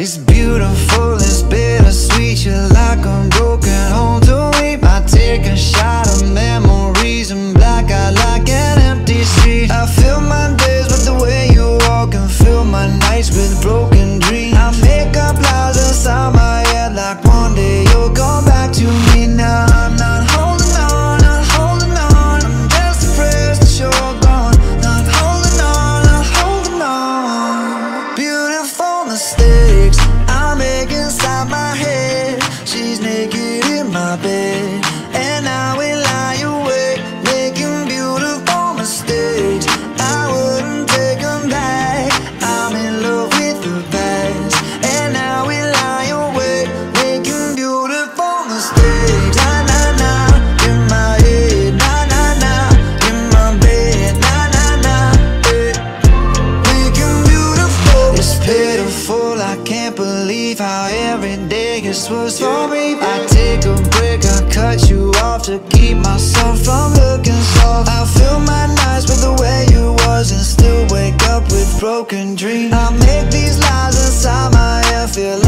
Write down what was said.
It's beautiful, it's bittersweet. You're like a broken pitiful. I can't believe how every day gets worse for me. I take a break, I cut you off to keep myself from looking soft. I fill my nights with the way you was and still wake up with broken dreams. I make these lies inside my head feel like